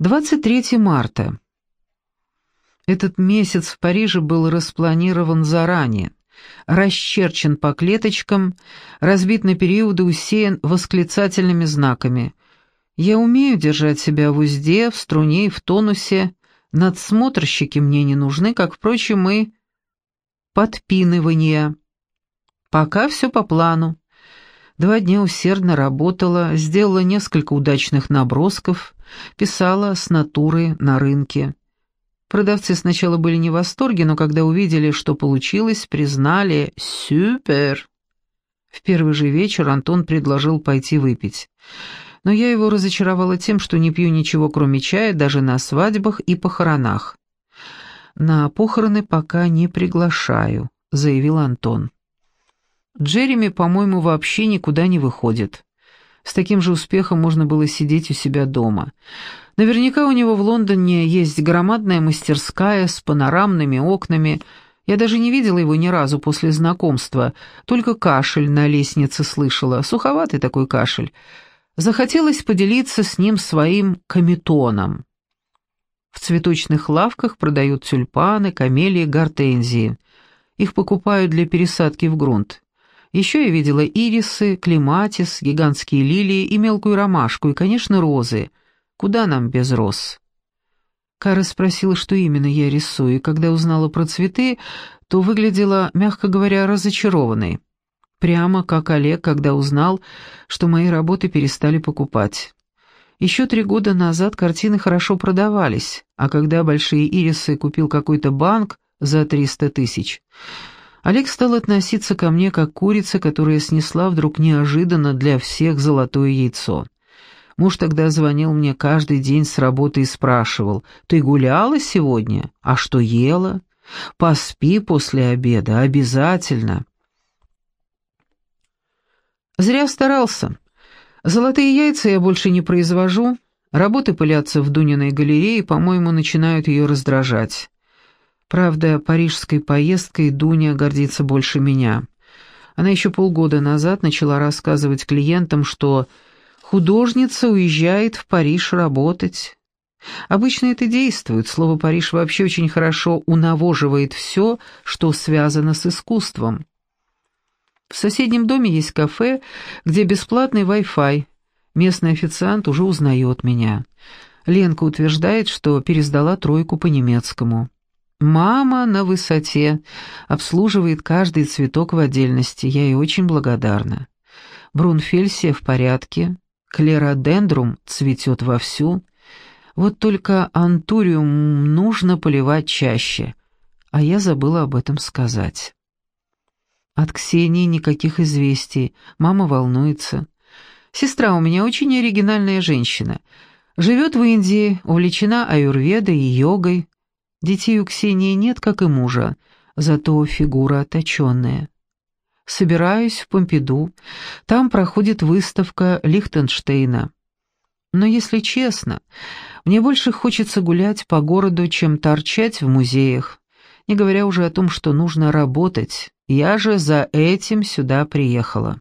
23 марта. Этот месяц в Париже был распланирован заранее, расчерчен по клеточкам, разбит на периоды, усеян восклицательными знаками. Я умею держать себя в узде, в струне и в тонусе, надсмотрщики мне не нужны, как, впрочем, и подпинывания. Пока все по плану. Два дня усердно работала, сделала несколько удачных набросков, писала с натуры на рынке. Продавцы сначала были не в восторге, но когда увидели, что получилось, признали «супер». В первый же вечер Антон предложил пойти выпить. Но я его разочаровала тем, что не пью ничего, кроме чая, даже на свадьбах и похоронах. «На похороны пока не приглашаю», — заявил Антон. Джереми, по-моему, вообще никуда не выходит. С таким же успехом можно было сидеть у себя дома. Наверняка у него в Лондоне есть громадная мастерская с панорамными окнами. Я даже не видела его ни разу после знакомства, только кашель на лестнице слышала, суховатый такой кашель. Захотелось поделиться с ним своим кометоном. В цветочных лавках продают тюльпаны, камелии, гортензии. Их покупают для пересадки в грунт. Еще я видела ирисы, клематис, гигантские лилии и мелкую ромашку, и, конечно, розы. Куда нам без роз? Кара спросила, что именно я рисую, и когда узнала про цветы, то выглядела, мягко говоря, разочарованной. Прямо как Олег, когда узнал, что мои работы перестали покупать. Еще три года назад картины хорошо продавались, а когда большие ирисы купил какой-то банк за 300 тысяч, Олег стал относиться ко мне как курица, которая снесла вдруг неожиданно для всех золотое яйцо. Муж тогда звонил мне каждый день с работы и спрашивал, «Ты гуляла сегодня? А что ела? Поспи после обеда, обязательно». Зря старался. Золотые яйца я больше не произвожу, работы пылятся в Дуниной галерее по-моему, начинают ее раздражать. Правда, парижской поездкой Дуня гордится больше меня. Она еще полгода назад начала рассказывать клиентам, что художница уезжает в Париж работать. Обычно это действует, слово «Париж» вообще очень хорошо унавоживает все, что связано с искусством. В соседнем доме есть кафе, где бесплатный Wi-Fi. Местный официант уже узнает меня. Ленка утверждает, что пересдала тройку по немецкому. Мама на высоте, обслуживает каждый цветок в отдельности, я ей очень благодарна. Брунфельсия в порядке, клеродендрум цветет вовсю. Вот только антуриум нужно поливать чаще, а я забыла об этом сказать. От Ксении никаких известий, мама волнуется. Сестра у меня очень оригинальная женщина. Живет в Индии, увлечена аюрведой и йогой, Детей у Ксении нет, как и мужа, зато фигура точенная. Собираюсь в Помпиду, там проходит выставка Лихтенштейна. Но если честно, мне больше хочется гулять по городу, чем торчать в музеях, не говоря уже о том, что нужно работать. Я же за этим сюда приехала.